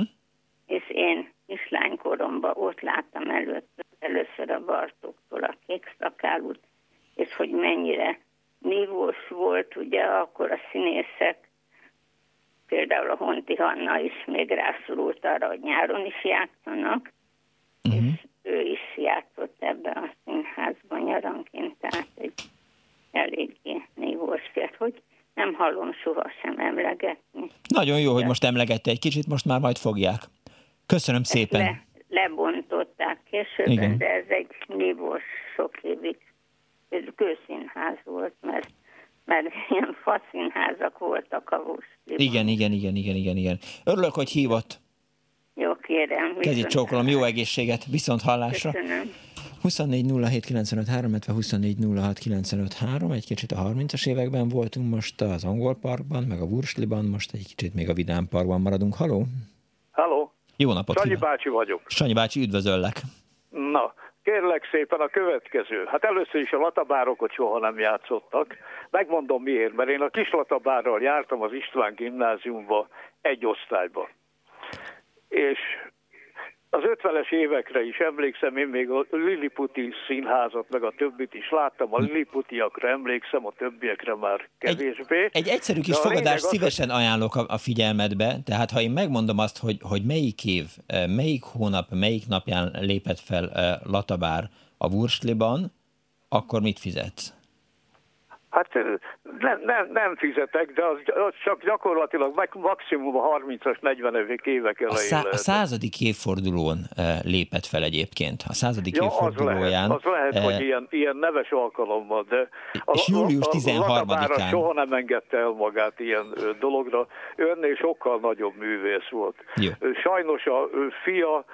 és én kislánykoromban ott láttam előtt, először a Bartóktól a kék szakálút, és hogy mennyire nívós volt, ugye akkor a színészek például a Honti Hanna is még rászorult arra, hogy nyáron is játszanak, uh-huh. és ő is játszott ebben a színházban nyaranként, tehát egy eléggé nívós fiat, hogy nem hallom sohasem emlegetni.
Nagyon jó, hogy most emlegette egy kicsit, most már majd fogják. Köszönöm szépen. Le,
lebontották később, Igen. de ez egy nívós sok évig kőszínház volt, mert mert ilyen faszínházak voltak a Vusztiban.
Igen, igen, igen, igen, igen, igen. Örülök, hogy hívott.
Jó, kérem.
Kezit csókolom, jó egészséget, viszont hallásra.
Köszönöm.
24 07 illetve 24 egy kicsit a 30-as években voltunk most az Angol Parkban, meg a Wursliban, most egy kicsit még a Vidám Parkban maradunk. Haló?
Haló.
Jó napot
Sanyi kíván. bácsi vagyok.
Sanyi bácsi, üdvözöllek.
Na, kérlek szépen a következő. Hát először is a latabárokot soha nem játszottak. Megmondom miért, mert én a Kislatabárral jártam az István gimnáziumba egy osztályba. És az 50-es évekre is emlékszem, én még a Liliputi színházat, meg a többit is láttam, a Liliputiakra emlékszem, a többiekre már kevésbé.
Egy, egy egyszerű kis fogadást szívesen az... ajánlok a, a figyelmedbe, tehát ha én megmondom azt, hogy, hogy melyik év, eh, melyik hónap, melyik napján lépett fel eh, Latabár a Wursliban, akkor mit fizetsz?
Hát nem, nem, nem fizetek, de az, az csak gyakorlatilag maximum a 30-as, 40 évek elején. A, szá-
a századik évfordulón lépett fel egyébként. A századik
ja,
évfordulóján.
Az lehet, az lehet hogy ilyen, ilyen neves alkalommal, de
a, és július 13-án.
soha nem engedte el magát ilyen dologra. Önnél sokkal nagyobb művész volt. Jó. Sajnos a fia,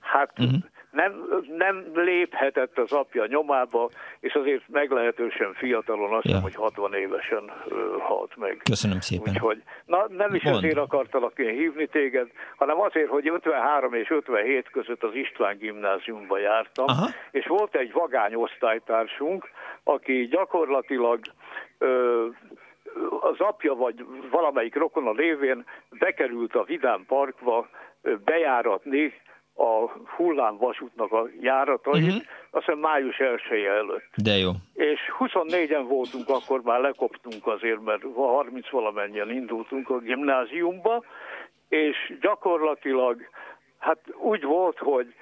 hát uh-huh nem, nem léphetett az apja nyomába, és azért meglehetősen fiatalon, azt ja. hogy 60 évesen ö, halt meg.
Köszönöm szépen.
Úgyhogy, na, nem is Mond. azért akartalak én hívni téged, hanem azért, hogy 53 és 57 között az István gimnáziumba jártam, Aha. és volt egy vagány osztálytársunk, aki gyakorlatilag ö, az apja vagy valamelyik rokona lévén bekerült a Vidám Parkba bejáratni a hullámvasútnak a járatait, uh-huh. azt hiszem május 1 előtt.
De jó.
És 24-en voltunk, akkor már lekoptunk azért, mert 30 valamennyien indultunk a gimnáziumba, és gyakorlatilag hát úgy volt, hogy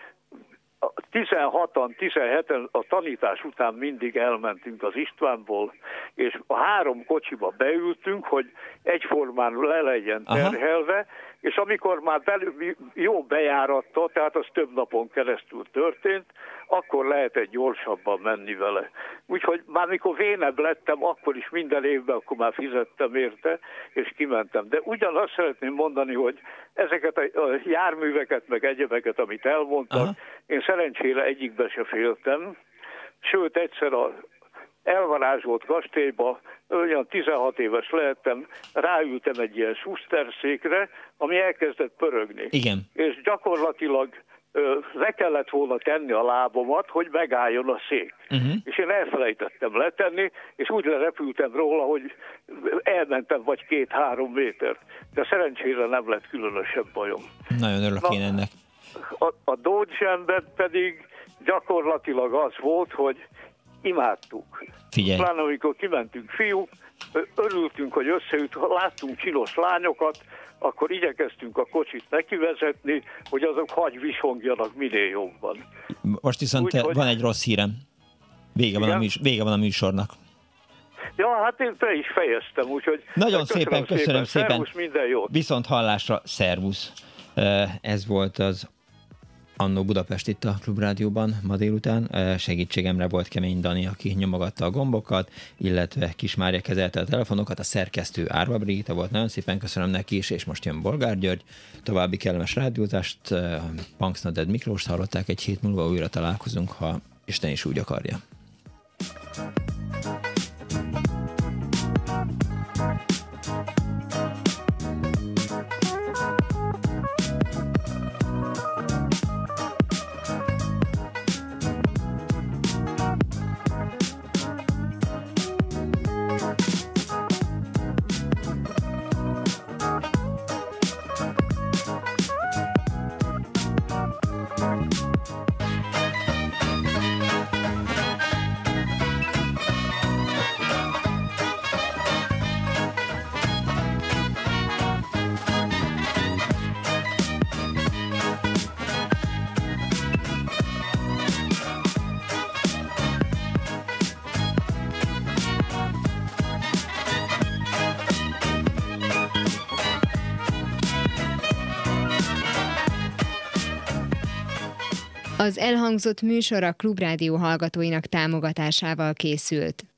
16-an, 17-en a tanítás után mindig elmentünk az Istvánból, és a három kocsiba beültünk, hogy egyformán le legyen terhelve, Aha és amikor már belül jó bejáratta, tehát az több napon keresztül történt, akkor lehetett gyorsabban menni vele. Úgyhogy már mikor vénebb lettem, akkor is minden évben, akkor már fizettem érte, és kimentem. De ugyanazt szeretném mondani, hogy ezeket a járműveket, meg egyebeket, amit elmondtak, Aha. én szerencsére egyikbe se féltem, sőt egyszer a elvarázsolt kastélyba, olyan 16 éves lehettem, ráültem egy ilyen székre, ami elkezdett pörögni.
Igen.
És gyakorlatilag le kellett volna tenni a lábomat, hogy megálljon a szék. Uh-huh. És én elfelejtettem letenni, és úgy lerepültem róla, hogy elmentem vagy két-három méter. De szerencsére nem lett különösebb bajom.
Nagyon örülök Na, én ennek.
A, a Dodge pedig gyakorlatilag az volt, hogy imádtuk.
Figyelj.
Pláne amikor kimentünk fiúk, örültünk, hogy összeüt, láttunk csinos lányokat, akkor igyekeztünk a kocsit nekivezetni, hogy azok hagy visongjanak minél jobban.
Most viszont Úgy, hogy... van egy rossz hírem. Vége van, a műs- vége van a műsornak.
Ja, hát én be is fejeztem, úgyhogy...
Nagyon köszönöm szépen, köszönöm szépen. szépen.
Szervusz, minden jót.
Viszont hallásra, szervusz. Ez volt az Annó Budapest itt a Klubrádióban ma délután. Segítségemre volt Kemény Dani, aki nyomogatta a gombokat, illetve Kismária kezelte a telefonokat, a szerkesztő Árva Brigitta volt. Nagyon szépen köszönöm neki is, és most jön Bolgár György. További kellemes rádiózást. Punksnoded Miklós hallották, egy hét múlva újra találkozunk, ha Isten is úgy akarja.
Az elhangzott műsor a Klubrádió hallgatóinak támogatásával készült.